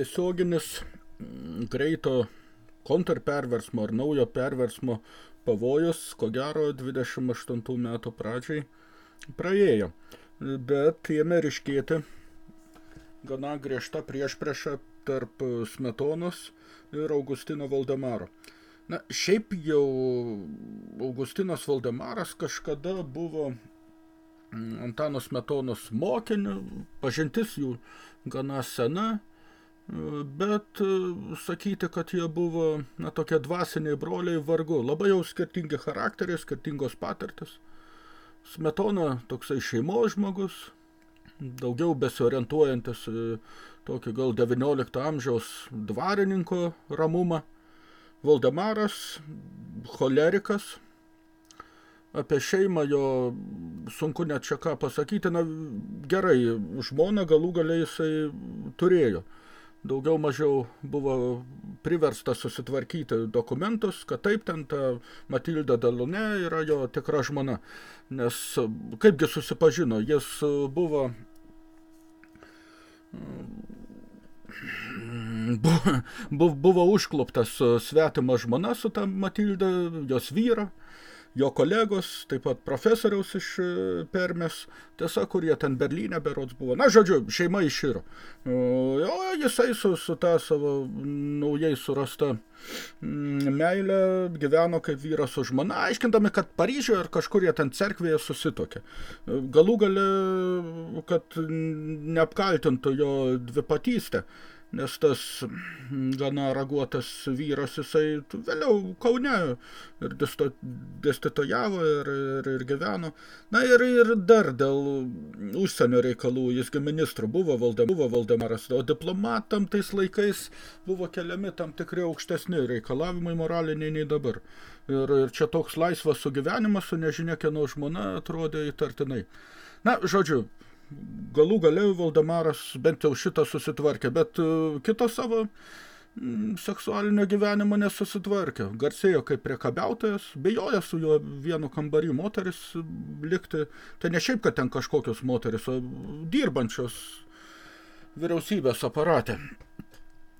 tiesioginis mm, greito kontrperversmo ar naujo perversmo pavojus, ko gero, 28 metų pradžiai praėjo. Bet jame ryškėti gana griežta priešprieša tarp Smetonos ir Augustino Valdemaro. Na, šiaip jau Augustinas Valdemaras kažkada buvo mm, Antano Smetonos mokiniu, pažintis jų gana sena, bet e, sakyti, kad jie buvo na, tokie dvasiniai broliai vargu, labai jau skirtingi charakteriai, skirtingos patirtis. Smetona toksai šeimos žmogus, daugiau besiorientuojantis tokį gal 19 amžiaus dvarininko ramumą, Valdemaras, cholerikas, apie šeimą jo sunku net čia ką pasakyti, na gerai, žmona galų galiai jisai turėjo. Daugiau mažiau buvo priversta susitvarkyti dokumentus, kad taip ten ta Matilda Dalune yra jo tikra žmona. Nes kaipgi susipažino, jis buvo buvo, buvo užkloptas svetima žmona su ta Matilda, jos vyra, jo kolegos, taip pat profesoriaus iš e, Permės, tiesa, kurie ten Berlyne berods buvo. Na, žodžiu, šeima iširo. O jisai su, su ta savo naujai surasta mm, meilė gyveno kaip vyras su žmona, aiškindami, kad Paryžiuje ar kažkur jie ten cerkvėje susitokė. Galų gale, kad neapkaltintų jo dvipatystę nes tas gana raguotas vyras, jisai vėliau Kaune ir dėstytojavo ir, ir, ir gyveno. Na ir, ir dar dėl užsienio reikalų, jisgi ministru buvo, valde, buvo Valdemaras, o diplomatam tais laikais buvo keliami tam tikri aukštesni reikalavimai moraliniai nei dabar. Ir, ir čia toks laisvas sugyvenimas su nežinia kieno žmona atrodė įtartinai. Na, žodžiu, galų galiau Valdemaras bent jau šitą susitvarkė, bet e, kito savo mm, seksualinio gyvenimo nesusitvarkė. Garsėjo kaip priekabiautojas, bejoja su juo vienu kambarį moteris likti. Tai ne šiaip, kad ten kažkokios moteris, o dirbančios vyriausybės aparate.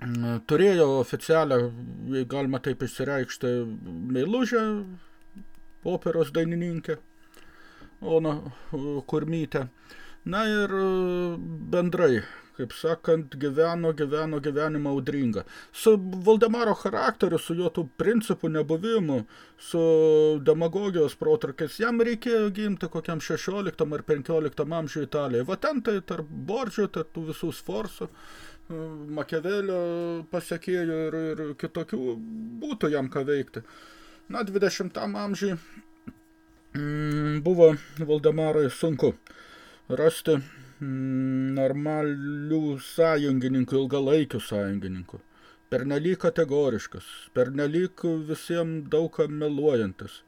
Mm, turėjo oficialią, jei galima taip išsireikšti, meilužę, operos dainininkę, Ona Kurmytę. Na ir e, bendrai, kaip sakant, gyveno, gyveno gyvenimą audringą. Su Valdemaro charakteriu, su jo tų principų nebuvimu, su demagogijos protrukės, jam reikėjo gimti kokiam 16 ar 15 amžiui Italijai. Va ten tai tarp Bordžio, tarp tų visų sforsų, e, Makiavelio pasiekėjų ir, ir kitokių būtų jam ką veikti. Na, 20 amžiui mm, buvo Valdemarui sunku rasti mm, normalių sąjungininkų, ilgalaikių sąjungininkų. Pernelyg kategoriškas, pernelyg visiems daugam meluojantis.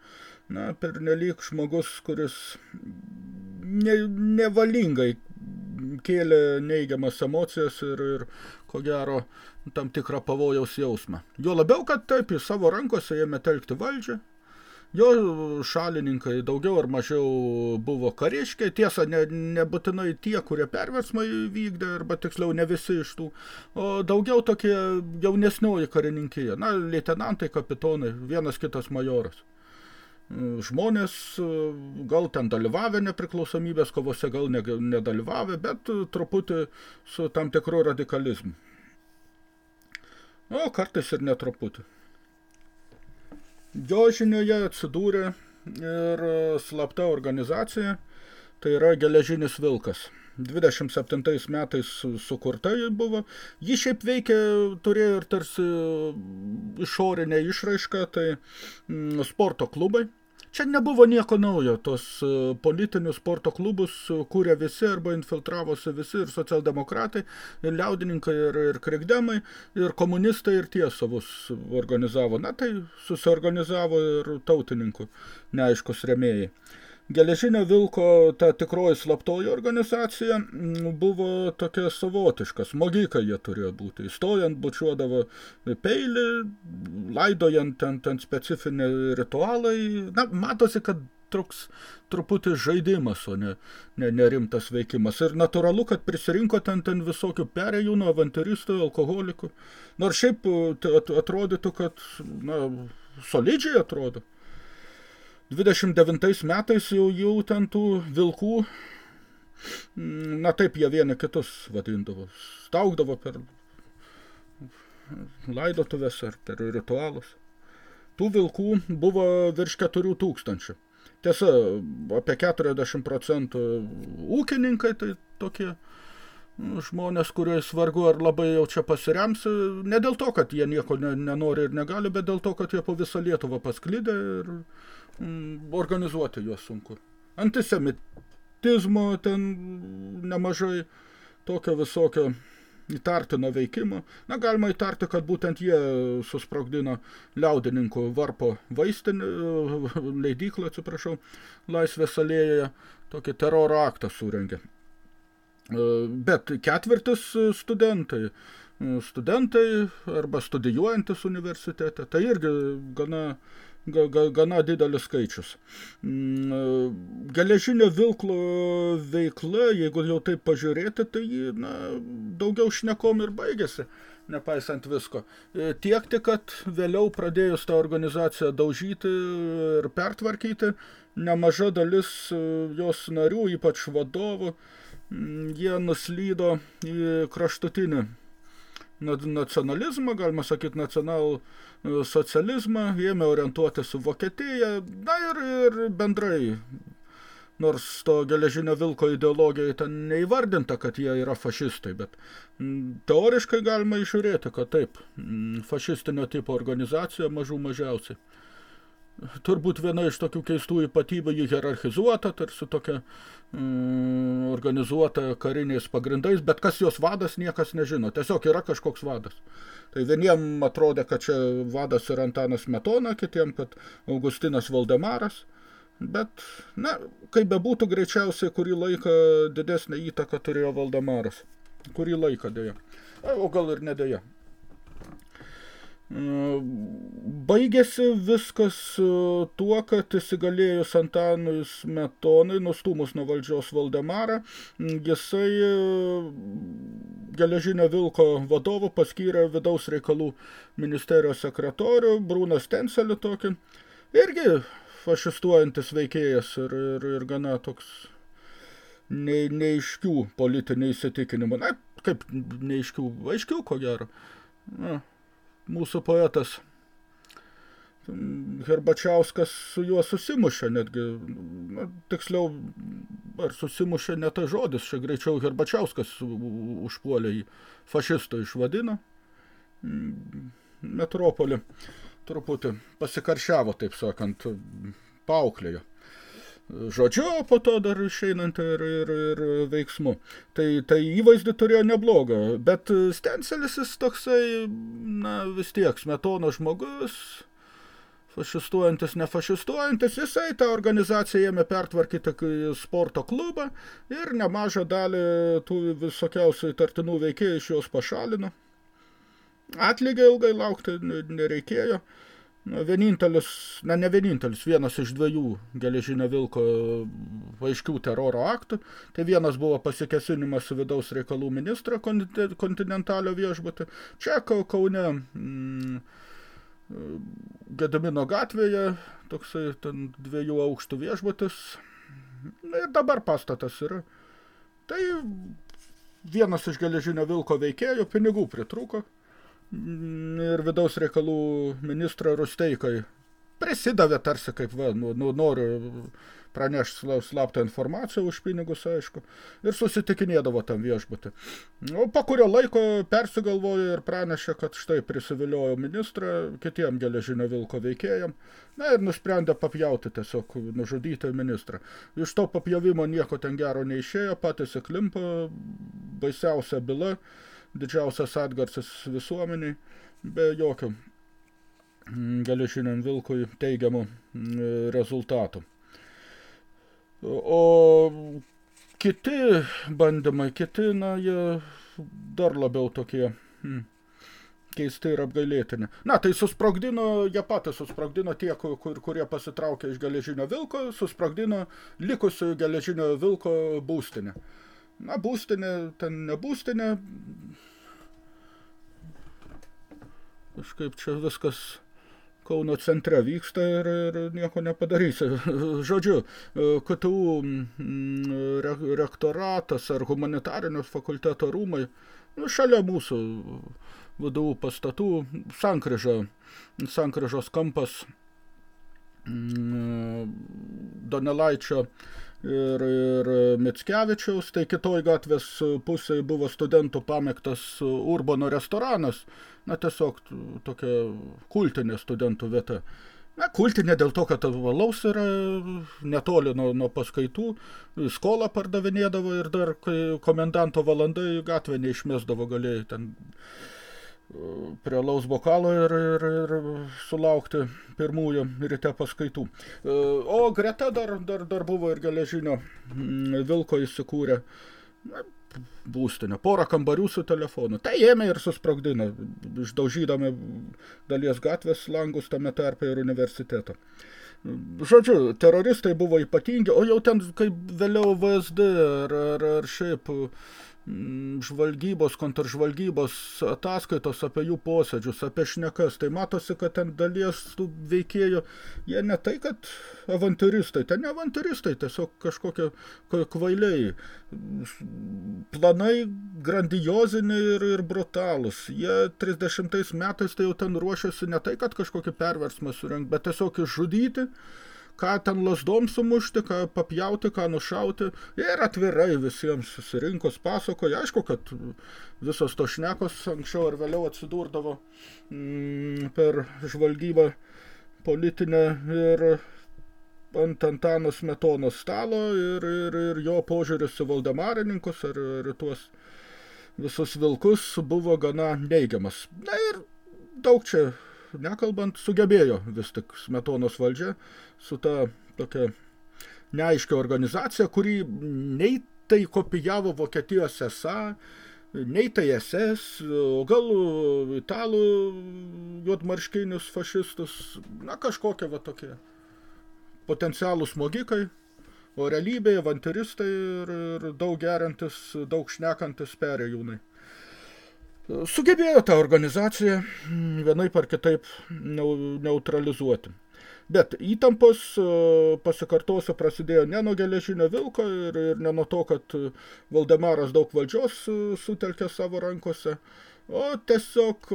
Na, pernelyg žmogus, kuris ne, nevalingai kėlė neigiamas emocijas ir, ir ko gero tam tikrą pavojaus jausmą. Jo labiau, kad taip į savo rankose ėmė telkti valdžią, Jo šalininkai daugiau ar mažiau buvo kariškiai, tiesa, ne, nebūtinai tie, kurie perversmai vykdė, arba tiksliau ne visi iš tų, o daugiau tokie jaunesnioji karininkija, na, leitenantai, kapitonai, vienas kitas majoras. Žmonės gal ten dalyvavę nepriklausomybės kovose, gal nedalyvavę, bet truputį su tam tikru radikalizmu. O kartais ir netruputį. Jo žinioje atsidūrė ir slapta organizacija, tai yra geležinis vilkas. 27 metais sukurta ji buvo. Ji šiaip veikia, turėjo ir tarsi išorinę išraišką, tai mm, sporto klubai, Čia nebuvo nieko naujo, tos e, politinius sporto klubus kūrė visi arba infiltravosi visi ir socialdemokratai, ir liaudininkai, ir, ir krikdemai, ir komunistai, ir tie savus organizavo. Na tai susiorganizavo ir tautininkų neaiškus remėjai. Geležinio vilko ta tikroji slaptoji organizacija mm, buvo tokia savotiška, smogikai jie turėjo būti. Įstojant bučiuodavo peilį, laidojant ten, ten specifinį ritualai. Na, matosi, kad toks truputį žaidimas, o ne, ne, nerimtas veikimas. Ir natūralu, kad prisirinko ten, ten visokių perėjūnų, avantiristų, alkoholikų. Nors šiaip atrodytų, kad na, solidžiai atrodo. 29 metais jau, jau ten tų vilkų, na taip jie vieni kitus vadindavo, staugdavo per laidotuvės ar per ritualus. Tų vilkų buvo virš 4 tūkstančių. Tiesa, apie 40 procentų ūkininkai, tai tokie žmonės, kuriais vargu ar labai jau čia pasirems, ne dėl to, kad jie nieko ne, nenori ir negali, bet dėl to, kad jie po visą Lietuvą pasklidę ir mm, organizuoti juos sunku. Antisemitizmo ten nemažai tokio visokio įtartino veikimo. Na, galima įtarti, kad būtent jie susprogdino liaudininkų varpo vaistinį, leidyklą, atsiprašau, Laisvės alėjoje, tokį teroro aktą surengė. E, bet ketvirtis studentai, studentai arba studijuojantis universitete, tai irgi gana ga, ga, gana didelis skaičius. Mm, geležinio vilklo veikla, jeigu jau taip pažiūrėti, tai na, daugiau šnekom ir baigėsi, nepaisant visko. E, tiek tik, kad vėliau pradėjus tą organizaciją daužyti ir pertvarkyti, nemaža dalis e, jos narių, ypač vadovų, jie nuslydo į kraštutinį nacionalizmą, galima sakyti nacional socializmą, ėmė orientuotis į Vokietiją, na ir, ir bendrai, nors to geležinio vilko ideologijai ten neįvardinta, kad jie yra fašistai, bet teoriškai galima išžiūrėti, kad taip, fašistinio tipo organizacija mažų mažiausiai. Turbūt viena iš tokių keistų ypatybių jį hierarchizuota, tarsi tokia mm, organizuota kariniais pagrindais, bet kas jos vadas, niekas nežino. Tiesiog yra kažkoks vadas. Tai vieniem atrodė, kad čia vadas yra Antanas Metona, kitiem, kad Augustinas Valdemaras. Bet, na, kaip bebūtų, greičiausiai kurį laiką didesnę įtaką turėjo Valdemaras. Kurį laiką dėja. O gal ir nedėja. Baigėsi viskas e, tuo, kad įsigalėjus Antanui Smetonai, nustumus nuo valdžios Valdemarą, jisai e, geležinio vilko vadovu paskyrė vidaus reikalų ministerijos sekretorių, Brūnas Tenselį tokį, irgi fašistuojantis veikėjas ir, ir, ir gana toks ne, neiškių politinių įsitikinimų. Na, kaip neiškių, aiškių, ko gero. Na, mūsų poetas. Herbačiauskas su juo susimušė netgi, na, tiksliau, ar susimušė ne ta žodis, čia greičiau Herbačiauskas užpuolė į fašistų išvadino. Metropolį, truputį pasikaršiavo, taip sakant, paauklėjo žodžiu, o po to dar išeinant ir, ir, ir veiksmu. Tai, tai įvaizdį turėjo neblogą, bet Stencelis jis toksai, na vis tiek, smetono žmogus, fašistuojantis, nefašistuojantis, jisai tą organizaciją ėmė pertvarkyti sporto klubą ir nemažą dalį tų visokiausių įtartinų veikėjų iš jos pašalino. Atlygio ilgai laukti nereikėjo. Vienintelis, na ne vienintelis, vienas iš dviejų geležinio vilko aiškių teroro aktų. Tai vienas buvo pasikesinimas vidaus reikalų ministrą kontinentalio viešbutį. Čia Kaune mm, Gedamino gatvėje, toksai ten dviejų aukštų viešbutis. Ir dabar pastatas yra. Tai vienas iš geležinio vilko veikėjų pinigų pritruko ir vidaus reikalų ministrą Rusteikai prisidavė tarsi kaip, va, nu, nu, noriu pranešti slaptą informaciją už pinigus, aišku, ir susitikinėdavo tam viešbutį. O po kurio laiko persigalvojo ir pranešė, kad štai prisiviliojo ministrą kitiem geležinio vilko veikėjam, na ir nusprendė papjauti tiesiog, nužudyti ministrą. Iš to papjavimo nieko ten gero neišėjo, patys įklimpo, baisiausia byla, didžiausias atgarsis visuomeniai, be jokių mm, geležiniam vilkui teigiamų mm, rezultatų. O kiti bandymai, kiti, na, jie dar labiau tokie hmm, keisti ir apgailėtini. Na, tai susprogdino, jie patys susprogdino tie, kur, kurie pasitraukė iš geležinio vilko, susprogdino likusių geležinio vilko būstinę. Na, būstinė, ten ne būstinė. Kažkaip čia viskas Kauno centre vyksta ir, ir nieko nepadarysi. Žodžiu, KTU mm, rektoratas ar humanitarinio fakulteto rūmai nu, šalia mūsų VDU pastatų sankryža, sankryžos kampas mm, Donelaičio ir, ir Mickevičiaus, tai kitoj gatvės pusėje buvo studentų pamėgtas Urbono restoranas, na tiesiog tokia kultinė studentų vieta. Na, kultinė dėl to, kad valaus yra netoli nuo, nuo paskaitų, skolą pardavinėdavo ir dar, komendanto valandai gatvę neišmesdavo, galėjai ten prie laus bokalo ir, ir, ir sulaukti pirmųjų ryte paskaitų. O greta dar, dar, dar buvo ir geležinio mm, vilko įsikūrę būstinę, porą kambarių su telefonu. Tai ėmė ir susprogdino, išdaužydami dalies gatvės langus tame tarpe ir universiteto. Žodžiu, teroristai buvo ypatingi, o jau ten kaip vėliau VSD ar, ar, ar šiaip Mm, žvalgybos, kontržvalgybos ataskaitos apie jų posėdžius, apie šnekas, tai matosi, kad ten dalies tų veikėjų, jie ne tai, kad avanturistai, ten ne avanturistai, tiesiog kažkokie kvailiai, planai grandioziniai ir, ir brutalus. Jie 30 metais tai jau ten ruošiasi ne tai, kad kažkokį perversmą surenk, bet tiesiog išžudyti, ką ten lasdom sumušti, ką papjauti, ką nušauti. Ir atvirai visiems susirinkus pasakoja. Aišku, kad visos to šnekos anksčiau ar vėliau atsidurdavo mm, per žvalgybą politinę ir ant Antano Smetonos stalo ir, ir, ir jo požiūris į Valdemarininkus ar, ar tuos visus vilkus buvo gana neigiamas. Na ir daug čia nekalbant, sugebėjo vis tik Smetonos valdžia su ta tokia neaiškia organizacija, kuri nei tai kopijavo Vokietijos SA, nei tai SS, o gal italų juodmarškinius fašistus, na kažkokie va tokie potencialūs smogikai, o realybėje avantiristai ir, ir daug geriantis, daug šnekantis perėjūnai. Sugebėjo tą organizaciją vienaip ar kitaip neutralizuoti. Bet įtampos, pasikartosiu, prasidėjo ne nuo geležinio vilko ir, ir ne nuo to, kad Valdemaras daug valdžios sutelkė savo rankose, O tiesiog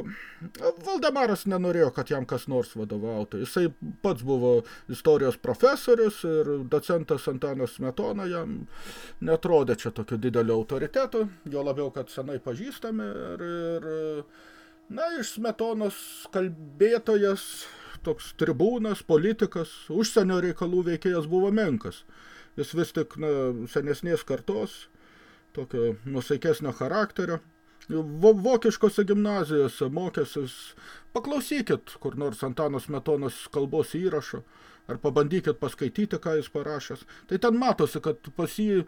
Valdemaras nenorėjo, kad jam kas nors vadovautų. Jisai pats buvo istorijos profesorius ir docentas Antanas Smetona jam netrodė čia tokio didelio autoriteto, jo labiau, kad senai pažįstami ir, ir na, iš Smetonos kalbėtojas, toks tribūnas, politikas, užsienio reikalų veikėjas buvo menkas. Jis vis tik na, senesnės kartos, tokio nusaikesnio charakterio vokiškose gimnazijose mokėsis, paklausykit kur nors Antanos Metonos kalbos įrašo, ar pabandykit paskaityti, ką jis parašęs. Tai ten matosi, kad pas jį,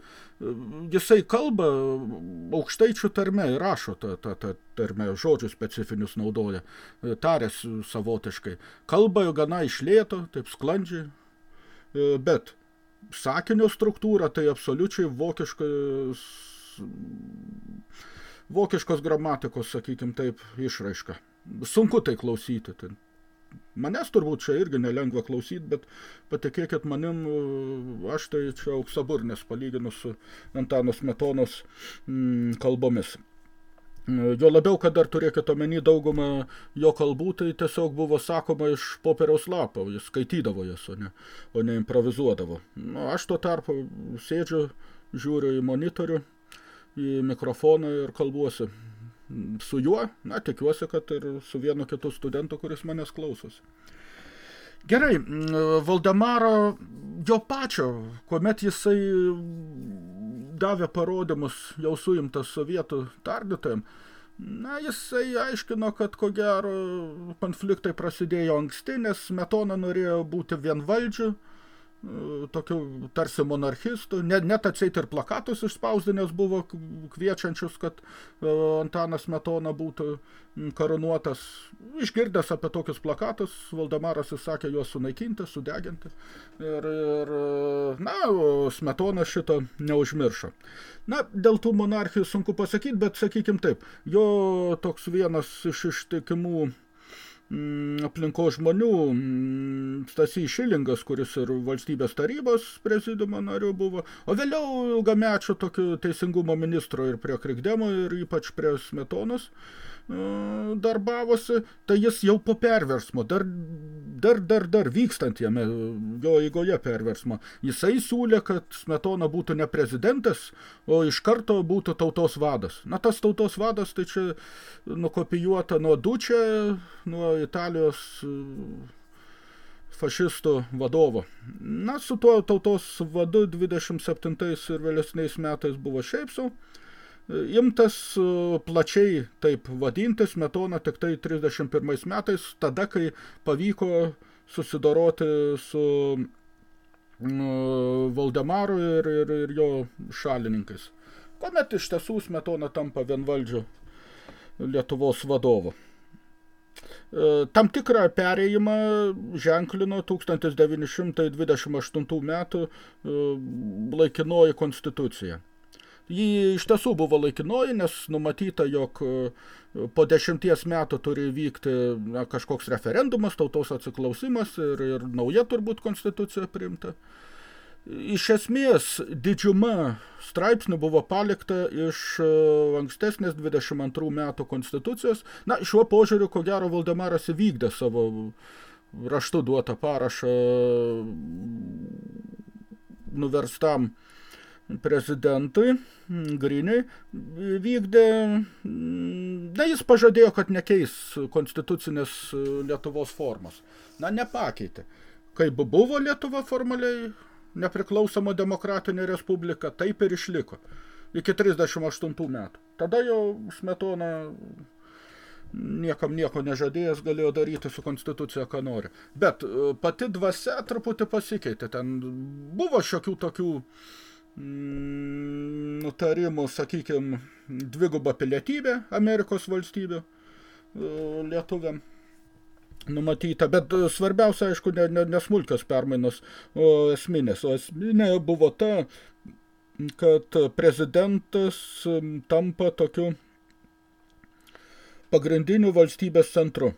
jisai kalba aukštaičių tarme ir rašo tą, tą, tą tarme, žodžių specifinius naudoja, tarės savotiškai. Kalba gana išlėto, taip sklandžiai, bet sakinio struktūra tai absoliučiai vokiškas vokiškos gramatikos, sakykim taip, išraiška. Sunku tai klausyti. Tai manęs turbūt čia irgi nelengva klausyti, bet patikėkit manim, aš tai čia auksaburnės palyginus su Antanos Metonos mm, kalbomis. Jo labiau, kad dar turėkit omeny daugumą jo kalbų, tai tiesiog buvo sakoma iš popieriaus lapo, jis skaitydavo jas, o ne, o ne improvizuodavo. Nu, aš tuo tarpu sėdžiu, žiūriu į monitorių, į mikrofoną ir kalbuosi su juo, na, tikiuosi, kad ir su vienu kitu studentu, kuris manęs klausosi. Gerai, Valdemaro jo pačio, kuomet jisai davė parodymus jau suimtas sovietų tardytojim, na, jisai aiškino, kad ko gero konfliktai prasidėjo anksti, nes Metona norėjo būti vienvaldžiu, tokių tarsi monarchistų, net, net atseit ir plakatus išspausdinęs buvo kviečiančius, kad e, Antanas Metona būtų karonuotas. Išgirdęs apie tokius plakatus, Valdemaras įsakė juos sunaikinti, sudeginti. Ir, ir na, Smetona šito neužmiršo. Na, dėl tų monarchijų sunku pasakyti, bet sakykim taip, jo toks vienas iš ištikimų aplinkos žmonių mm, Stasys Šilingas, kuris ir valstybės tarybos prezidiumo nariu buvo, o vėliau ilgamečio tokio teisingumo ministro ir prie Krikdemo ir ypač prie Smetonos darbavosi, tai jis jau po perversmo, dar, dar, dar, dar vykstant jame, jo eigoje perversmo, jisai siūlė, kad Smetona būtų ne prezidentas, o iš karto būtų tautos vadas. Na, tas tautos vadas, tai čia nukopijuota nuo Dučia, nuo Italijos fašistų vadovo. Na, su tuo tautos vadu 27 ir vėlesniais metais buvo šiaip sau imtas e, plačiai taip vadintis Metona tik tai 31 metais, tada, kai pavyko susidoroti su Valdemaru ir, ir, ir jo šalininkais. Kuomet iš tiesų Smetona tampa vienvaldžiu Lietuvos vadovu. E, tam tikrą perėjimą ženklino 1928 metų e, laikinoji konstitucija. Ji iš tiesų buvo laikinoji, nes numatyta, jog e, po dešimties metų turi vykti na, kažkoks referendumas, tautos atsiklausimas ir, ir nauja turbūt konstitucija priimta. Iš esmės, didžiuma straipsnių buvo palikta iš e, ankstesnės 22 metų konstitucijos. Na, šiuo požiūriu, ko gero, Valdemaras įvykdė savo raštu duotą parašą nuverstam prezidentui Griniui vykdė, na, jis pažadėjo, kad nekeis konstitucinės Lietuvos formos. Na, nepakeitė. Kaip buvo Lietuva formaliai nepriklausoma demokratinė respublika, taip ir išliko. Iki 38 metų. Tada jau Smetona niekam nieko nežadėjęs galėjo daryti su konstitucija, ką nori. Bet pati dvasia truputį pasikeitė. Ten buvo šiokių tokių uh, nutarimų, sakykime, dvigubą pilietybę Amerikos valstybių e, lietuviam numatyta, bet svarbiausia, aišku, ne, ne, nesmulkios permainos, o esminės. O esminė buvo ta, kad prezidentas tampa tokiu pagrindiniu valstybės centru.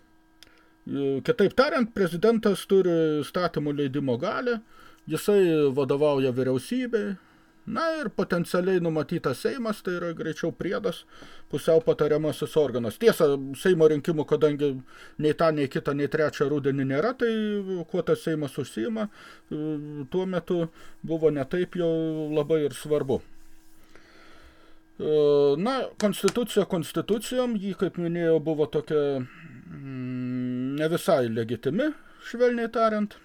E, kitaip tariant, prezidentas turi statymų leidimo galę, jisai vadovauja vyriausybei, Na ir potencialiai numatytas Seimas, tai yra greičiau priedas, pusiau patariamasis organas. Tiesa, Seimo rinkimų, kadangi nei tą, nei kitą, nei trečią rudenį nėra, tai kuo tas Seimas užsima, tuo metu buvo netaip jau labai ir svarbu. Na, konstitucija konstitucijom, jį, kaip minėjau, buvo tokia mm, ne visai legitimi, švelniai tariant,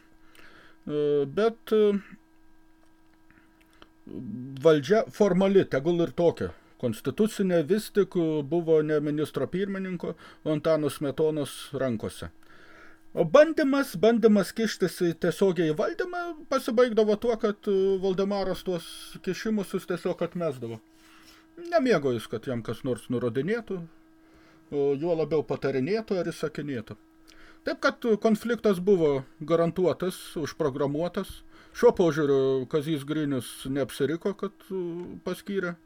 bet valdžia formali, tegul ir tokia. Konstitucinė vis tik buvo ne ministro pirmininko, o Antano Smetonos rankose. O bandymas, bandymas kištis tiesiogiai į valdymą pasibaigdavo tuo, kad Valdemaras tuos kišimusius tiesiog atmesdavo. Nemėgo jis, kad jam kas nors nurodinėtų, juo labiau patarinėtų ar įsakinėtų. Taip, kad konfliktas buvo garantuotas, užprogramuotas, Šiuo požiūriu Kazys Grinius neapsiriko, kad paskyrė,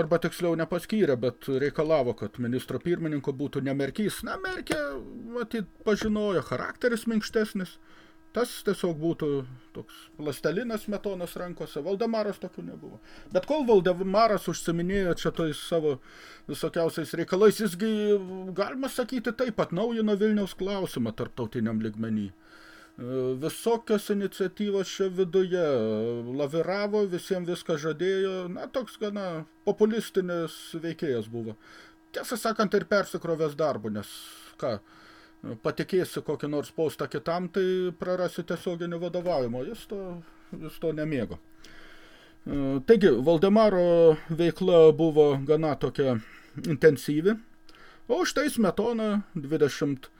arba tiksliau nepaskyrė, bet reikalavo, kad ministro pirmininko būtų nemerkys. Na, Merkė, matyt, pažinojo, charakteris minkštesnis, tas tiesiog būtų toks plastelinas metonas rankose, Valdemaras tokių nebuvo. Bet kol Valdemaras užsiminėjo čia tais savo visokiausiais reikalais, jisgi, galima sakyti, taip atnaujino Vilniaus klausimą tarptautiniam ligmenį visokios iniciatyvos čia viduje laviravo, visiems viską žadėjo, na, toks gana populistinis veikėjas buvo. Tiesą sakant, ir persikrovęs darbu, nes ką, patikėsi kokį nors postą kitam, tai prarasi tiesioginį vadovavimo, jis to, jis to nemėgo. Taigi, Valdemaro veikla buvo gana tokia intensyvi, o štai Smetona 20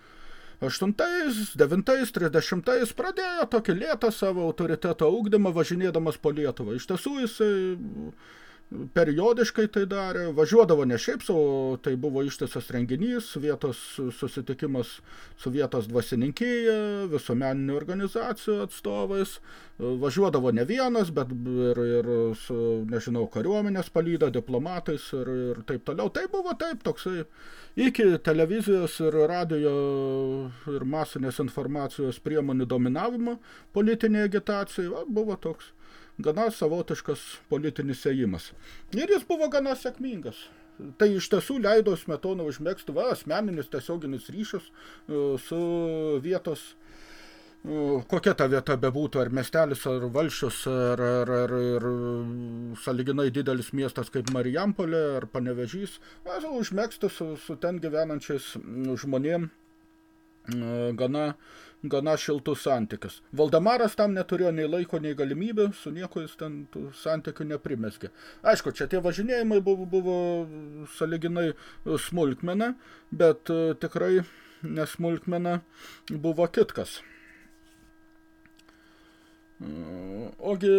8-9-30 pradėjo tokį lėtą savo autoriteto ugdymą važinėdamas po Lietuvą. Iš tiesų jisai periodiškai tai darė, važiuodavo ne šiaip savo, tai buvo ištisas renginys, vietos susitikimas su vietos dvasininkyje, visuomeninių organizacijų atstovais, važiuodavo ne vienas, bet ir, ir su, nežinau, kariuomenės palyda, diplomatais ir, ir taip toliau. Tai buvo taip toksai iki televizijos ir radio ir masinės informacijos priemonių dominavimo politinėje agitacijoje, buvo toks gana savotiškas politinis ėjimas. Ir jis buvo gana sėkmingas. Tai iš tiesų leido Smetoną užmėgsti va, asmeninis tiesioginis ryšius e, su vietos e, kokia ta vieta bebūtų, ar miestelis, ar valšius, ar, ar, ar, ar saliginai didelis miestas kaip Marijampolė, ar Panevežys, užmėgsti su, su ten gyvenančiais žmonėm e, gana gana šiltus santykius. Valdemaras tam neturėjo nei laiko, nei galimybę, su nieko jis ten tų santykių neprimeskė. Aišku, čia tie važinėjimai buvo, buvo saliginai smulkmena, bet e, tikrai nesmulkmena buvo kitkas. Ogi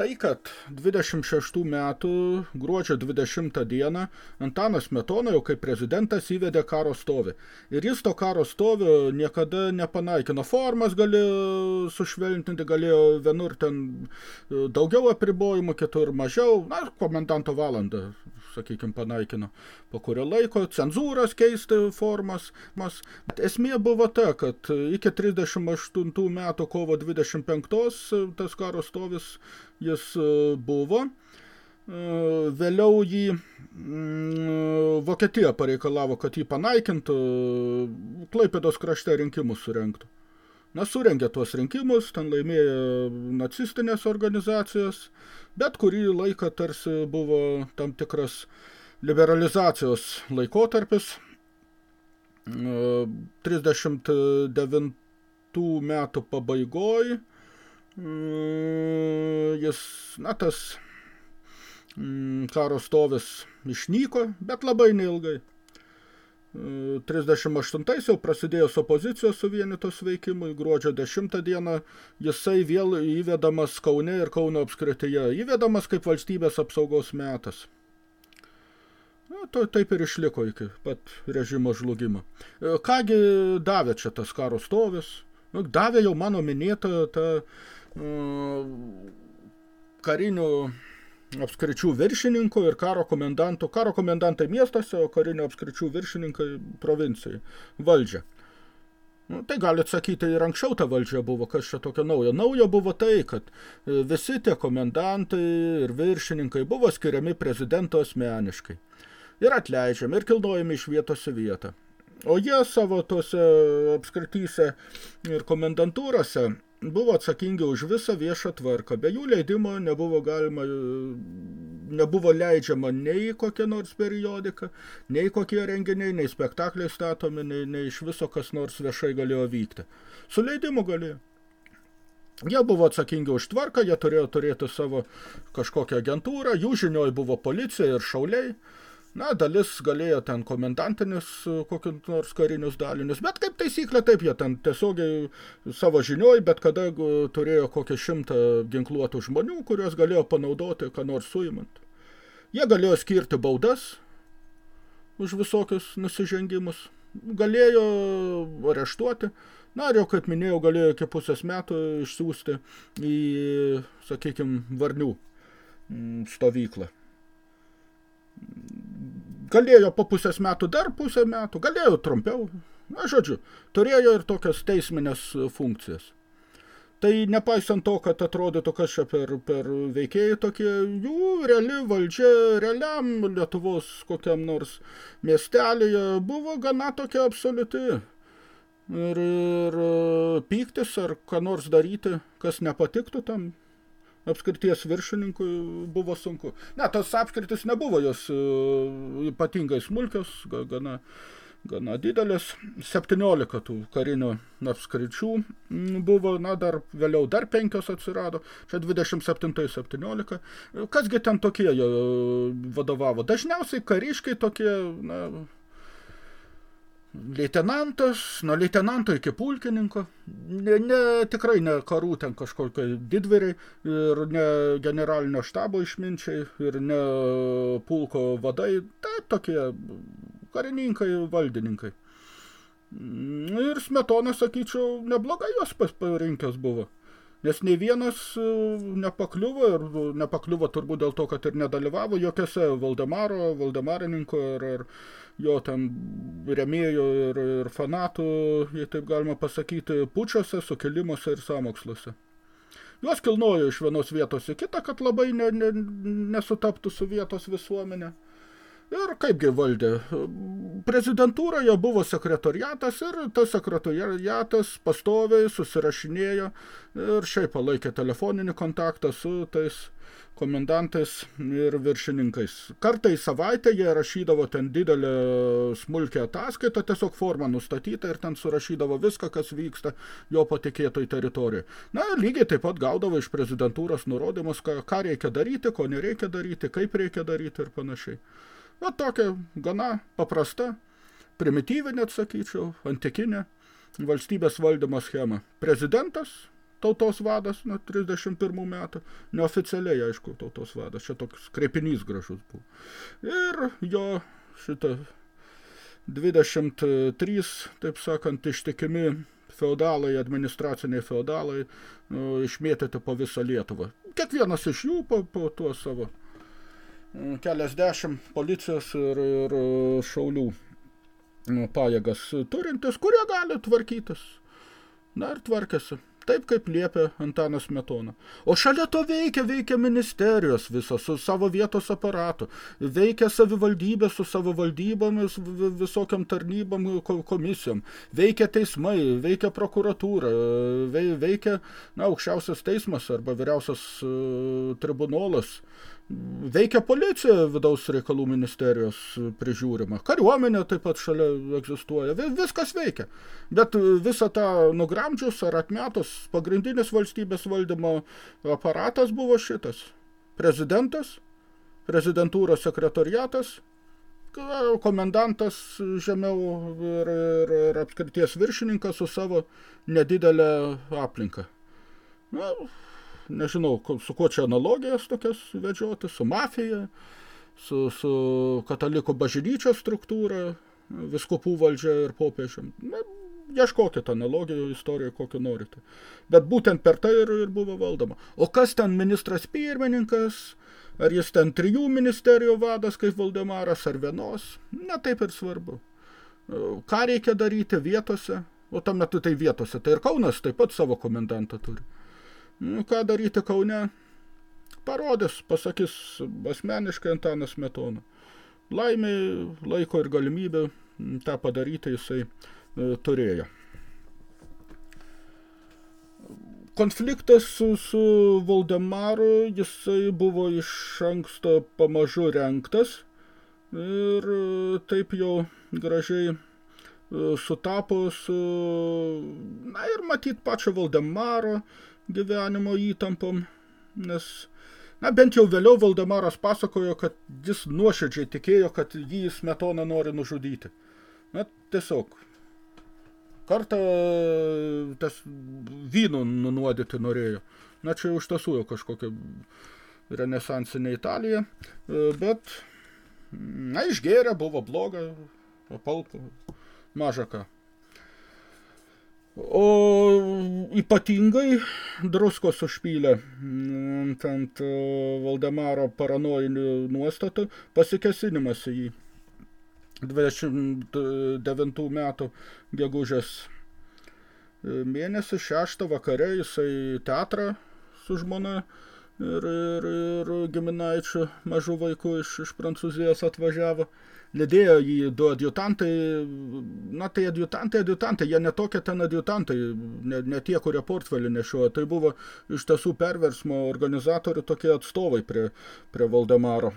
tai, kad 26 metų gruodžio 20 dieną Antanas Smetona jau kaip prezidentas įvedė karo stovį. Ir jis to karo stovio niekada nepanaikino. Formas galėjo sušvelninti, galėjo vienur ten daugiau apribojimų, kitur mažiau. Na, komendanto valandą sakykime, panaikino po kurio laiko, cenzūras keisti formas. Mas. Esmė buvo ta, kad iki 38 metų kovo 25 tas karo stovis jis e, buvo. E, vėliau jį mm, Vokietija pareikalavo, kad jį panaikintų, Klaipėdos krašte rinkimus surenktų. Na, surengė tuos rinkimus, ten laimėjo nacistinės organizacijos, bet kurį laiką tarsi buvo tam tikras liberalizacijos laikotarpis. 39 metų pabaigoj jis, na, tas karo stovis išnyko, bet labai neilgai. 38 jau prasidėjus opozicijos suvienytos veikimui, gruodžio 10 dieną jisai vėl įvedamas Kaune ir Kauno apskrityje, įvedamas kaip valstybės apsaugos metas. Na, to, taip ir išliko iki pat režimo žlugimo. E, kągi davė čia tas karo stovis? Nu, davė jau mano minėta ta uh, karinių apskričių viršininkų ir karo komendantų. Karo komendantai miestuose, o karinio apskričių viršininkai provincijai valdžia. Nu, tai galit sakyti, ir anksčiau ta valdžia buvo, kas čia tokio naujo. Naujo buvo tai, kad e, visi tie komendantai ir viršininkai buvo skiriami prezidento asmeniškai. Ir atleidžiami, ir kildojami iš vietos į vietą. O jie savo tose apskrityse ir komendantūrose buvo atsakingi už visą viešą tvarką. Be jų leidimo nebuvo galima, nebuvo leidžiama nei kokia nors periodika, nei kokie renginiai, nei spektakliai statomi, nei, nei iš viso kas nors viešai galėjo vykti. Su leidimu galėjo. Jie buvo atsakingi už tvarką, jie turėjo turėti savo kažkokią agentūrą, jų žinioj buvo policija ir šauliai, Na, dalis galėjo ten komendantinius kokius nors karinius dalinius, bet kaip taisyklė taip, jie ten tiesiogiai savo žinioj, bet kada turėjo kokią šimtą ginkluotų žmonių, kuriuos galėjo panaudoti, ką nors suimant. Jie galėjo skirti baudas už visokius nusižengimus, galėjo areštuoti, na, ir jau, kaip minėjau, galėjo iki pusės metų išsiųsti į, sakykime, varnių stovyklą galėjo po pusės metų dar pusę metų, galėjo trumpiau. Na, žodžiu, turėjo ir tokias teisminės funkcijas. Tai nepaisant to, kad atrodytų, kas čia per, per veikėjai tokie, jų reali valdžia, realiam Lietuvos kokiam nors miestelėje buvo gana tokia absoliuti. Ir, ir pyktis ar ką nors daryti, kas nepatiktų tam apskrities viršininkui buvo sunku. Ne, tos apskritis nebuvo jos e, ypatingai smulkios, gana, gana didelės. 17 tų karinių apskričių buvo, na, dar vėliau dar penkios atsirado, čia 27-17. Kasgi ten tokie jo vadovavo? Dažniausiai kariškai tokie, na, leitenantas, nuo leitenanto iki pulkininko, ne, ne, tikrai ne karų ten kažkokie didveriai ir ne generalinio štabo išminčiai ir ne pulko vadai, tai tokie karininkai, valdininkai. Ir Smetona, sakyčiau, neblogai jos parinkęs buvo. Nes nei vienas e, nepakliuvo ir nepakliuvo turbūt dėl to, kad ir nedalyvavo jokiose Valdemaro, Valdemarininko ir, ir jo ten remėjų ir, ir fanatų, jei taip galima pasakyti, pučiuose, sukilimuose ir samoksluose. Juos kilnojo iš vienos vietos į kitą, kad labai ne, ne, nesutaptų su vietos visuomenė. Ir kaipgi valdė? Prezidentūroje buvo sekretoriatas ir tas sekretoriatas pastoviai susirašinėjo ir šiaip palaikė telefoninį kontaktą su tais komendantais ir viršininkais. Kartą į savaitę jie rašydavo ten didelę smulkę ataskaitą, tiesiog formą nustatytą ir ten surašydavo viską, kas vyksta jo patikėtoj teritorijoje. Na, lygiai taip pat gaudavo iš prezidentūros nurodymus, ką, ką reikia daryti, ko nereikia daryti, kaip reikia daryti ir panašiai. Va tokia gana paprasta, primityvinė, atsakyčiau, antikinė valstybės valdymo schema. Prezidentas, tautos vadas nuo 31 metų, neoficialiai, aišku, tautos vadas, čia toks kreipinys gražus buvo. Ir jo šitą 23, taip sakant, ištikimi feudalai, administraciniai feudalai, nu, išmėtyti po visą Lietuvą. Kiekvienas iš jų po, po tuo savo keliasdešimt policijos ir, ir šaulių nu, pajėgas turintis, kurie gali tvarkytis. Na ir tvarkėsi. Taip, kaip liepia Antanas Metona. O šalia to veikia, veikia ministerijos visos su savo vietos aparatu. Veikia savivaldybė su savo valdybomis, visokiam tarnybam, komisijom. Veikia teismai, veikia prokuratūra, veikia na, aukščiausias teismas arba vyriausias uh, tribunolas Veikia policija vidaus reikalų ministerijos prižiūrima. Kariuomenė taip pat šalia egzistuoja. Viskas veikia. Bet visą tą nugramdžius ar atmetus pagrindinis valstybės valdymo aparatas buvo šitas. Prezidentas, prezidentūros sekretariatas, komendantas žemiau ir, ir, ir apskrities viršininkas su savo nedidelė aplinka. Na, nežinau, su kuo čia analogijas tokias vedžioti, su mafija, su, su katalikų bažnyčios struktūra, viskupų valdžia ir popiežiam. Na, ieškokit analogijų istorijoje, kokį norite. Bet būtent per tai ir, ir buvo valdoma. O kas ten ministras pirmininkas, ar jis ten trijų ministerijų vadas, kaip Valdemaras, ar vienos, ne taip ir svarbu. Ką reikia daryti vietose, o tuo metu tai vietose, tai ir Kaunas taip pat savo komendantą turi. Nu, ką daryti Kaune? Parodys, pasakys asmeniškai Antanas Metona. Laimiai, laiko ir galimybę tą padaryti jisai e, turėjo. Konfliktas su, su Voldemaru, jisai buvo iš anksto pamažu renktas ir e, taip jau gražiai e, sutapo su, na ir matyt pačio Voldemaro, gyvenimo įtampom, nes, na, bent jau vėliau Valdemaras pasakojo, kad jis nuoširdžiai tikėjo, kad jį Smetona nori nužudyti. Na, tiesiog. Kartą tas vynų nunuodyti norėjo. Na, čia už tiesų jau kažkokia renesansinė Italija, bet, na, išgėrė, buvo bloga, palpo, maža ką. O ypatingai druskos užpylė ant, ant Valdemaro paranojinių nuostatų pasikesinimas į jį. 29 metų gegužės mėnesį, šeštą vakare jisai teatrą su žmona ir, ir, ir giminaičių mažų vaikų iš, iš Prancūzijos atvažiavo lydėjo jį du adjutantai, na tai adjutantai, adjutantai, jie netokie ten adjutantai, ne, ne tie, kurie portfelį nešiojo, tai buvo iš tiesų perversmo organizatorių tokie atstovai prie, prie Valdemaro.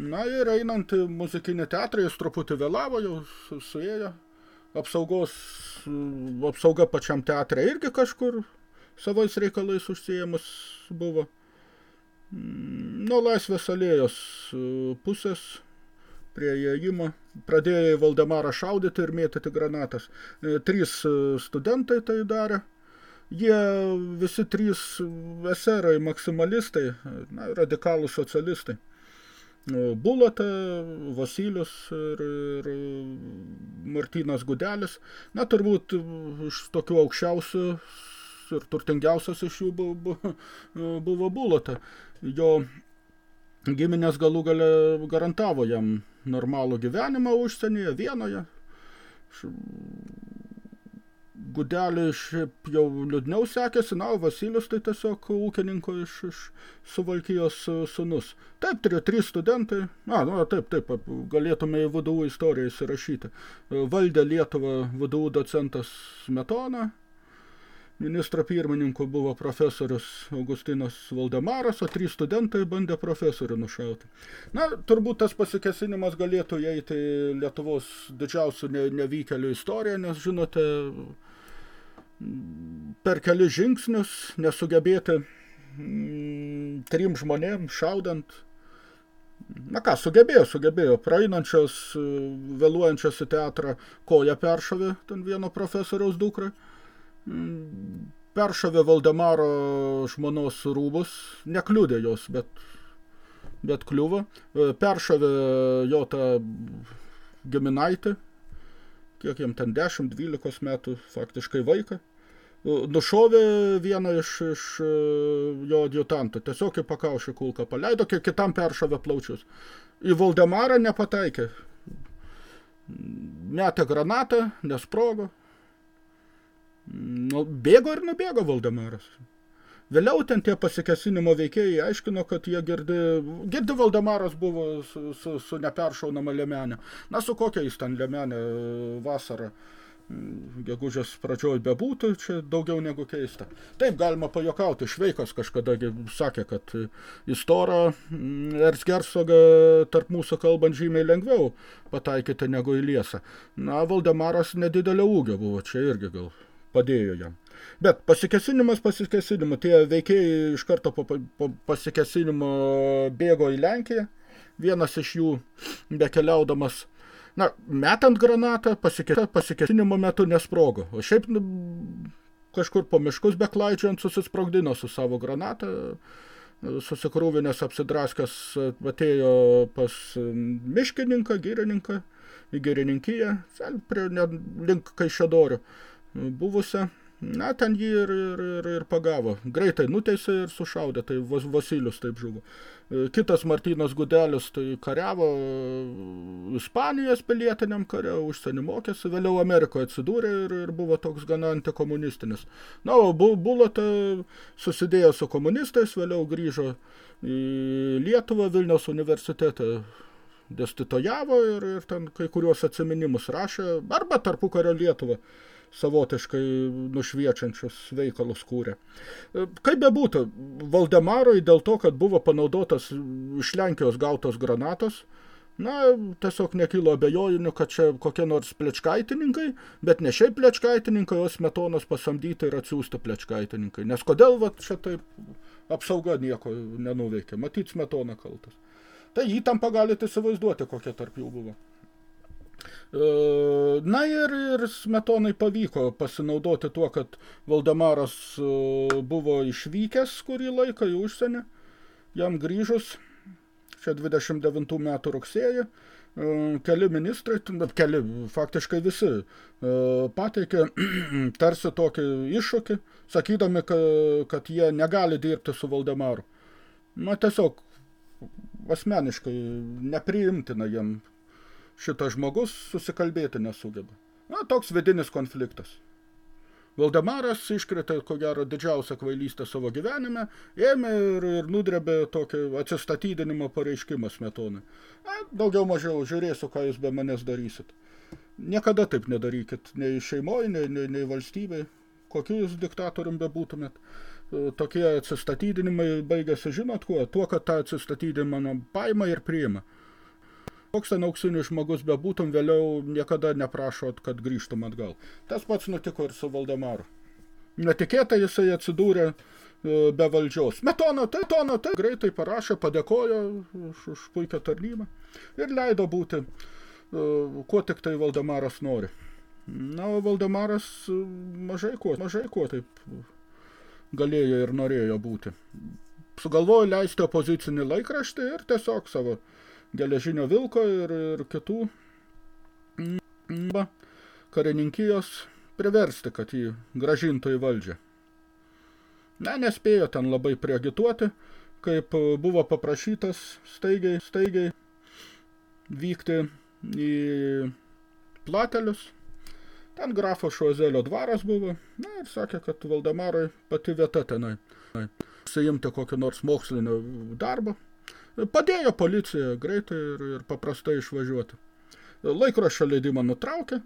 Na ir einant į muzikinį teatrą, jis truputį vėlavo, jau su, suėjo, apsaugos, apsauga pačiam teatre irgi kažkur savais reikalais užsiemus buvo. Nuo laisvės alėjos pusės prie įėjimo, pradėjo į Valdemarą šaudyti ir mėtyti granatas. E, trys e, studentai tai darė. Jie visi trys eserai maksimalistai, na, radikalų socialistai. E, Bulata, Vasilius ir, ir Martynas Gudelis. Na, turbūt iš tokių aukščiausių ir turtingiausias iš jų buvo, buvo Bulata. Jo giminės galų gale garantavo jam normalų gyvenimą užsienyje, vienoje. Gudelį šiaip jau liūdniau sekėsi, na, Vasilius tai tiesiog ūkininko iš, iš Suvalkijos sunus. Taip, turėjo trys studentai, na, nu, taip, taip, galėtume į VDU istoriją įsirašyti. Valdė Lietuvą VDU docentas Smetona, Ministro pirmininku buvo profesorius Augustinas Valdemaras, o trys studentai bandė profesorių nušauti. Na, turbūt tas pasikesinimas galėtų įeiti Lietuvos didžiausių ne, nevykelių istoriją, nes, žinote, per kelius žingsnius nesugebėti mm, trim žmonėm šaudant. Na ką, sugebėjo, sugebėjo. Praeinančios, vėluojančios į teatrą koja peršovė ten vieno profesoriaus dukrai peršovė Valdemaro žmonos rūbus, nekliudė jos, bet, bet kliuvo, e, peršovė jo tą giminaitį, kiek jam ten 10-12 metų faktiškai vaiką, e, nušovė vieną iš, iš e, jo adjutantų, tiesiog į pakaušį kulką paleido, kiek kitam peršovė plaučius. Į Valdemarą nepataikė. Metė granatą, nesprogo, Nu, bėgo ir nubėgo Valdemaras. Vėliau ten tie pasikesinimo veikėjai aiškino, kad jie girdi, girdi Valdemaras buvo su, su, su neperšaunama lemenė. Na, su kokia jis ten lemenė vasarą gegužės pradžioj bebūtų, čia daugiau negu keista. Taip, galima pajokauti, Šveikas kažkada sakė, kad į storą Erzgersogą tarp mūsų kalbant žymiai lengviau pataikyti negu į liesą. Na, Valdemaras nedidelio ūgio buvo, čia irgi gal padėjo jam. Bet pasikesinimas pasikesinimu, tie veikėjai iš karto po, po pasikesinimo bėgo į Lenkiją, vienas iš jų bekeliaudamas, na, metant granatą, pasikesinimo metu nesprogo, o šiaip nu, kažkur po miškus beklaidžiant susisprogdino su savo granatą, susikrūvinės apsidraskęs atėjo pas miškininką, gyrininką, į gyrininkiją, prie, ne, link Kaišėdorių buvusią. Na, ten jį ir, ir, ir, ir pagavo. Greitai nuteisė ir sušaudė, tai Vas, Vasilius taip žuvo. E, kitas Martynas Gudelis tai kariavo e, Ispanijos pilietiniam kare, užsienį mokėsi, vėliau Amerikoje atsidūrė ir, ir buvo toks gana antikomunistinis. Na, o Bulota susidėjo su komunistais, vėliau grįžo į Lietuvą, Vilniaus universitetą destitojavo ir, ir ten kai kuriuos atsiminimus rašė, arba tarpukario Lietuvą savotiškai nušviečiančius veikalus kūrė. Kaip bebūtų, Valdemarui dėl to, kad buvo panaudotas iš Lenkijos gautos granatos, na, tiesiog nekilo abejojinių, kad čia kokie nors plečkaitininkai, bet ne šiaip plečkaitininkai, o smetonas pasamdyti ir atsiųsti plečkaitininkai. Nes kodėl va, čia taip apsauga nieko nenuveikė, matyt smetona kaltas. Tai įtampa galite įsivaizduoti, kokia tarp jų buvo. E, na ir, ir Smetonai pavyko pasinaudoti tuo, kad Valdemaras e, buvo išvykęs kurį laiką į užsienį, jam grįžus, čia 29 metų rugsėjį, e, keli ministrai, keli, faktiškai visi, pateikė tarsi tokį iššūkį, sakydami, kad jie negali dirbti su Valdemaru. Na, tiesiog asmeniškai nepriimtina jiem šitas žmogus susikalbėti nesugeba. Na, toks vidinis konfliktas. Valdemaras iškrita, ko gero, didžiausią kvailystę savo gyvenime, ėmė ir, ir nudrebė tokį atsistatydinimo pareiškimą smetonai. Na, daugiau mažiau žiūrėsiu, ką jūs be manęs darysit. Niekada taip nedarykit, nei šeimoje, nei, nei, nei valstybei, kokiu jūs diktatorium bebūtumėt. Tokie atsistatydinimai baigėsi, žinot kuo? Tuo, kad tą atsistatydinimą paima ir priima. Koks ten auksinis žmogus bebūtum, vėliau niekada neprašot, kad grįžtum atgal. Tas pats nutiko ir su Valdemaru. Netikėtai jisai atsidūrė be valdžios. Metona tai, tona tai, greitai parašė, padėkojo už, už puikią tarnybą ir leido būti, kuo tik tai Valdemaras nori. Na, o Valdemaras mažai kuo, mažai kuo taip galėjo ir norėjo būti. Sugalvojo leisti opozicinį laikraštį ir tiesiog savo geležinio vilko ir, ir kitų karininkijos priversti, kad jį gražintų į valdžią. Na, nespėjo ten labai priagituoti, kaip buvo paprašytas staigiai, staigiai vykti į platelius. Ten grafo Šuozelio dvaras buvo, na ir sakė, kad Valdemarui pati vieta tenai. Siimti kokį nors mokslinio darbą. Padėjo policija greitai ir, ir paprastai išvažiuoti. Laikraščio leidimą nutraukė.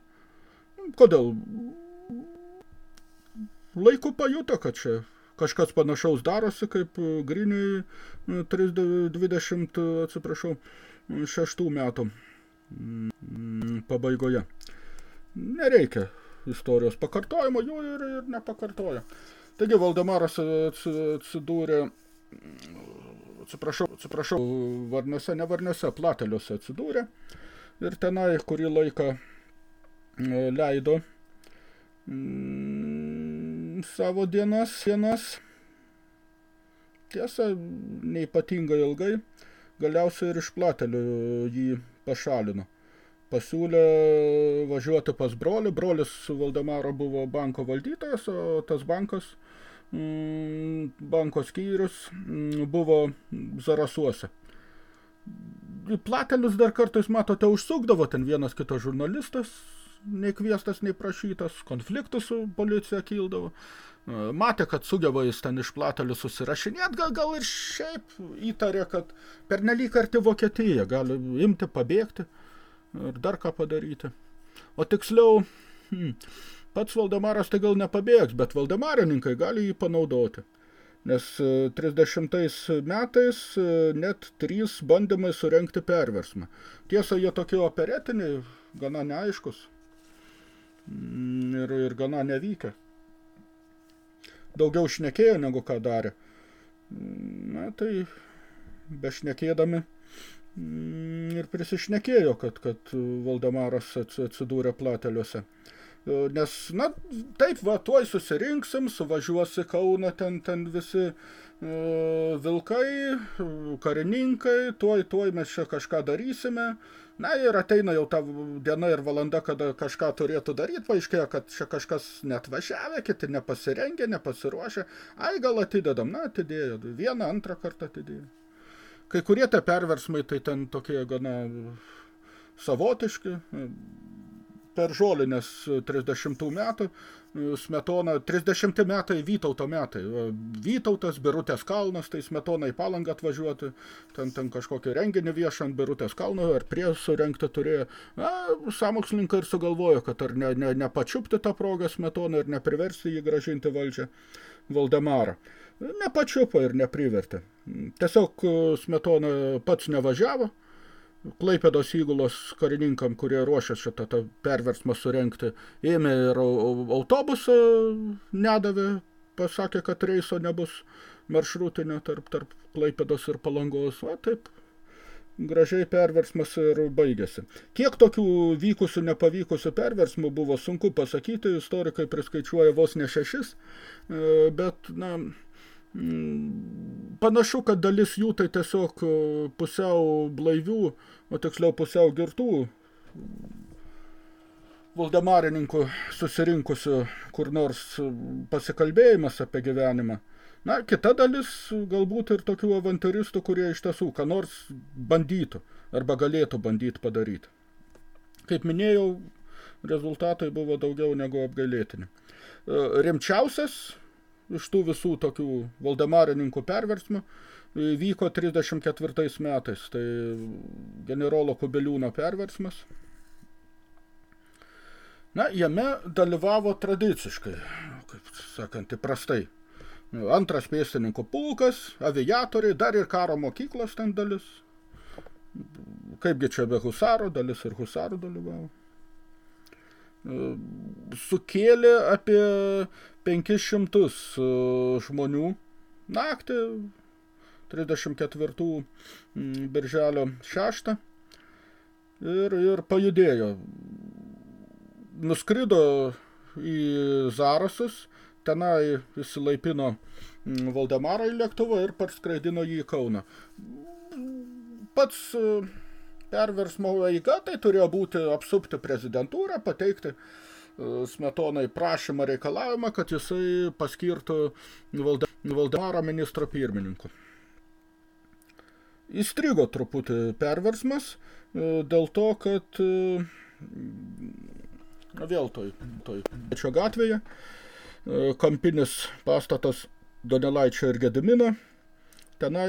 Kodėl? Laiku pajuto, kad čia kažkas panašaus darosi, kaip Griniui 320, atsiprašau, šeštų metų mm, pabaigoje. Nereikia istorijos pakartojimo, jų ir, ir nepakartoja. Taigi Valdemaras atsidūrė, atsiprašau, atsiprašau, varnėse, ne varnėse, plateliuose atsidūrė ir tenai kurį laiką leido mm, savo dienas, dienas. Tiesa, neipatingai ilgai, galiausiai ir iš platelio jį pašalino. Pasiūlė važiuoti pas brolį, brolis Valdemaro buvo banko valdytojas, o tas bankas, banko skyrius mm, buvo Zarasuose. Platelius dar kartais, matote, užsukdavo ten vienas kitas žurnalistas, nei kviestas, nei prašytas, konfliktų su policija kildavo. E, matė, kad sugeba jis ten iš platelių susirašinėt, gal, gal ir šiaip įtarė, kad per nelyg arti Vokietiją gali imti, pabėgti ir dar ką padaryti. O tiksliau, hmm, pats Valdemaras tai gal nepabėgs, bet Valdemarininkai gali jį panaudoti. Nes 30 e, metais e, net trys bandymai surenkti perversmą. Tiesa, jie tokie operetiniai, gana neaiškus. Mm, ir, ir gana nevykę. Daugiau šnekėjo negu ką darė. Mm, na tai bešnekėdami mm, ir prisišnekėjo, kad, kad Valdemaras atsidūrė plateliuose. E, nes, na, taip, va, tuoj susirinksim, suvažiuosi Kauną, ten, ten visi e, vilkai, karininkai, tuoj, tuoj mes čia kažką darysime, Na ir ateina jau ta diena ir valanda, kada kažką turėtų daryti, paaiškėjo, kad čia kažkas net važiavę, kiti nepasirengė, nepasiruošė. Ai, gal atidedam, na, atidėjo, vieną, antrą kartą atidėjo. Kai kurie tie perversmai, tai ten tokie gana savotiški, per žolinės 30 metų, Smetona, 30 metai Vytauto metai. Vytautas, Birutės kalnas, tai Smetona į palangą atvažiuoti, ten, ten kažkokį renginį viešą ant Birutės kalno, ar prie surengti turėjo. Na, samokslininkai ir sugalvojo, kad ar ne, ne, nepačiupti tą progą Smetoną ir nepriversti jį gražinti valdžią Valdemarą. Nepačiupo ir neprivertė. Tiesiog Smetona pats nevažiavo, Klaipėdos įgulos karininkam, kurie ruošė šitą tą perversmą surenkti, ėmė ir autobusą nedavė, pasakė, kad reiso nebus maršrutinio tarp, tarp Klaipėdos ir Palangos. Va, taip, gražiai perversmas ir baigėsi. Kiek tokių vykusių, nepavykusių perversmų buvo sunku pasakyti, istorikai priskaičiuoja vos ne šešis, e, bet, na, panašu, kad dalis jų tai tiesiog e, pusiau blaivių, o tiksliau pusiau girtų valdemarininkų susirinkusių kur nors pasikalbėjimas apie gyvenimą. Na, kita dalis galbūt ir tokių avanturistų, kurie iš tiesų ką nors bandytų arba galėtų bandyti padaryti. Kaip minėjau, rezultatai buvo daugiau negu apgailėtini. E, rimčiausias iš tų visų tokių valdemarininkų perversmų vyko 34 metais, tai generolo Kubeliūno perversmas. Na, jame dalyvavo tradiciškai, kaip sakant, įprastai. Antras pėstininkų pulkas, aviatoriai, dar ir karo mokyklos ten dalis. Kaipgi čia be husaro, dalis ir husarų dalyvavo. Sukėlė apie 500 žmonių naktį 34 birželio 6 ir, ir pajudėjo. Nuskrido į Zarasus, tenai įsilaipino Valdemarą į lėktuvą ir parskraidino jį į Kauną. Pats e, perversmo eiga tai turėjo būti apsupti prezidentūrą, pateikti uh, Smetonai prašymą reikalavimą, kad jisai paskirtų Valdemarą ministro pirmininku. Įstrigo truputį perversmas e, dėl to, kad e, vėl toj, toj Čio gatvėje e, kampinis pastatas Donelaičio ir Gedimino Tenai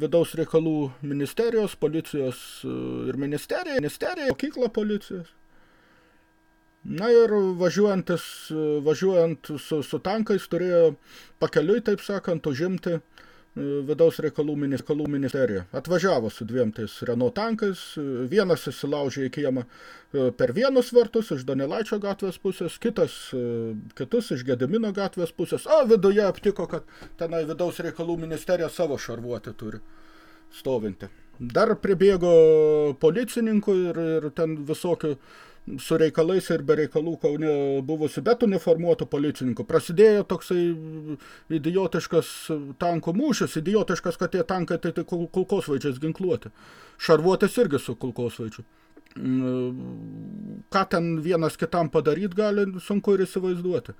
vidaus reikalų ministerijos, policijos ir ministerija, ministerija, mokykla policijos. Na ir važiuojantis, važiuojant su, su tankais turėjo pakeliui, taip sakant, užimti e, vidaus reikalų ministeriją. Atvažiavo su dviem tais Renault tankais, vienas įsilaužė į kiemą e, per vienus vartus iš Donelaičio gatvės pusės, kitas e, kitus iš Gedimino gatvės pusės, o viduje aptiko, kad tenai vidaus reikalų ministerija savo šarvuotį turi stovinti. Dar pribėgo policininkų ir, ir ten visokių su reikalais ir be reikalų Kaune buvusių, bet uniformuotų policininkų. Prasidėjo toksai idiotiškas tankų mūšis, idiotiškas, kad tie tankai tai, tai kulkosvaidžiais ginkluoti. Šarvuotis irgi su kulkosvaidžiu. Ką ten vienas kitam padaryt gali, sunku ir įsivaizduoti.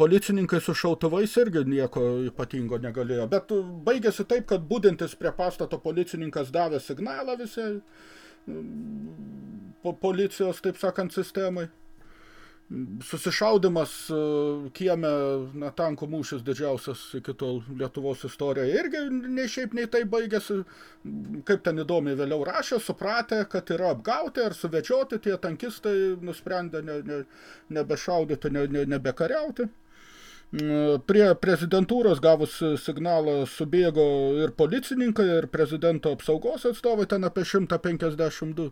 Policininkai su šautuvais irgi nieko ypatingo negalėjo, bet baigėsi taip, kad būdintis prie pastato policininkas davė signalą visai po policijos, taip sakant, sistemai. Susišaudimas e, kieme, na, tankų mūšis didžiausias iki tol Lietuvos istorijoje irgi nei šiaip nei tai baigėsi, kaip ten įdomiai vėliau rašė, supratę, kad yra apgauti ar suvedžioti, tie tankistai nusprendė ne, ne, nebešaudyti, ne, ne, nebekariauti. Prie prezidentūros gavus signalą subėgo ir policininkai, ir prezidento apsaugos atstovai, ten apie 152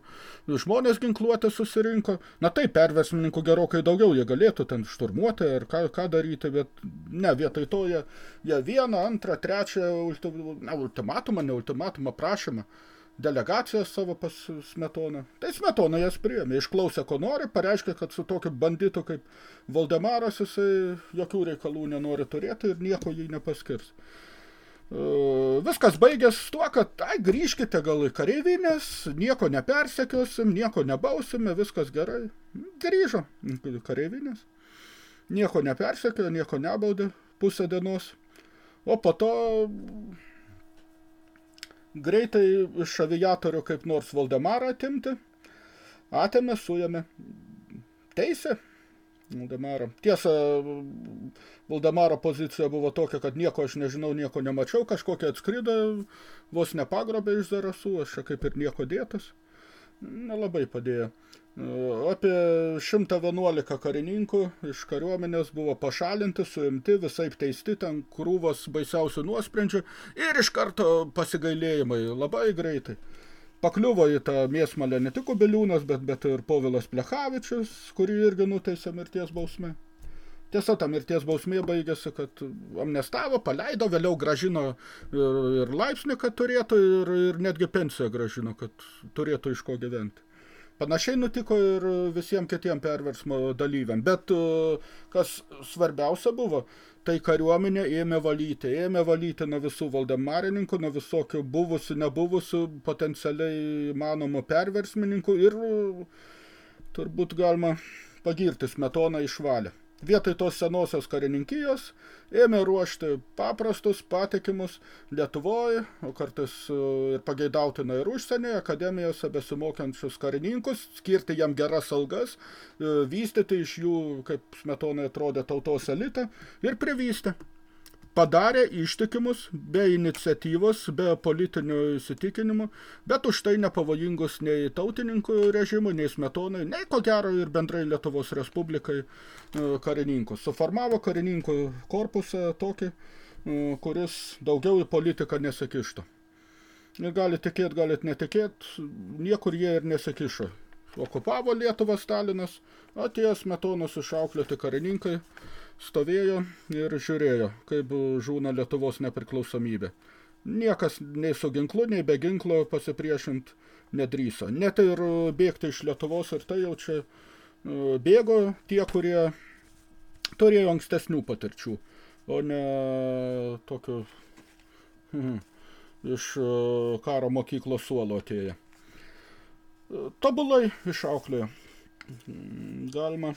žmonės ginkluotę susirinko. Na taip, perversmininkų gerokai daugiau, jie galėtų ten šturmuoti ir ką, ką daryti, bet ne, vietoj to jie, jie vieną, antrą, trečią ulti, na, ultimatumą, ne ultimatumą prašymą delegaciją savo pas Smetoną. Tai Smetona jas priėmė, išklausė, ko nori, pareiškė, kad su tokiu banditu kaip Valdemaras jisai jokių reikalų nenori turėti ir nieko jį nepaskirs. Uh, viskas baigės tuo, kad ai, grįžkite gal į kareivinės, nieko nepersekiosim, nieko nebausime, viskas gerai. Grįžo kareivinės, nieko nepersekiojo, nieko nebaudė pusę dienos, o po to greitai iš aviatorių kaip nors Valdemarą atimti, atėmė, suėmė, teisė. Valdemarą. Tiesa, Valdemaro pozicija buvo tokia, kad nieko aš nežinau, nieko nemačiau, kažkokia atskrido, vos nepagrobė iš Zarasų, aš kaip ir nieko dėtas, nelabai padėjo. Apie 111 karininkų iš kariuomenės buvo pašalinti, suimti, visai teisti, ten krūvos baisiausių nuosprendžių ir iš karto pasigailėjimai labai greitai. Pakliuvo į tą mėsmalę ne tik Kubiliūnas, bet, bet ir Povilas Plechavičius, kurį irgi nuteisė mirties bausmė. Tiesa, ta mirties bausmė baigėsi, kad amnestavo, paleido, vėliau gražino ir, ir laipsnį, kad turėtų, ir, ir netgi pensiją gražino, kad turėtų iš ko gyventi. Panašiai nutiko ir visiems kitiem perversmo dalyviam. Bet e, kas svarbiausia buvo, tai kariuomenė ėmė valyti. Ėmė valyti nuo visų valdemarininkų, nuo visokių buvusių, nebuvusių potencialiai manomų perversmininkų ir turbūt galima pagirti smetoną išvalę. Vietoj tos senosios karininkijos ėmė ruošti paprastus, patikimus Lietuvoje, o kartais e, ir pageidautina ir užsienyje, akademijose besimokiančius karininkus, skirti jam geras algas, e, vystyti iš jų, kaip smetonai atrodė, tautos elitą ir privystyti padarė ištikimus, be iniciatyvos, be politinių įsitikinimų, bet už tai nepavojingus nei tautininkų režimui, nei smetonai, nei ko gero ir bendrai Lietuvos Respublikai e, karininkus. Suformavo karininkų korpusą tokį, e, kuris daugiau į politiką nesikišto. Ir gali tikėt, galit netikėt, niekur jie ir nesikišo. Okupavo Lietuvą Stalinas, atėjo smetonos išauklėti karininkai, stovėjo ir žiūrėjo, kaip žūna Lietuvos nepriklausomybė. Niekas nei su ginklu, nei be ginklo pasipriešint nedryso. Net ir bėgti iš Lietuvos ir tai jau čia bėgo tie, kurie turėjo ankstesnių patirčių, o ne tokio hmm, iš karo mokyklos suolo atėję. Tobulai išauklėjo. Galima,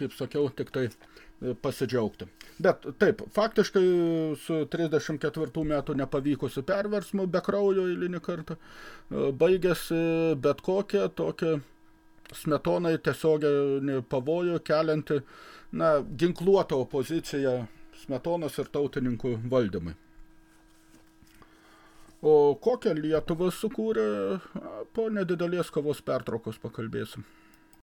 kaip sakiau, tik tai pasidžiaugti. Bet taip, faktiškai su 34 metų nepavykusiu perversmu be kraujo eilinį kartą baigėsi bet kokią tokią smetonai tiesioginį pavojų kelianti na, ginkluotą opoziciją smetonos ir tautininkų valdymui. O kokią Lietuvą sukūrė, po nedidelės kavos pertraukos pakalbėsim.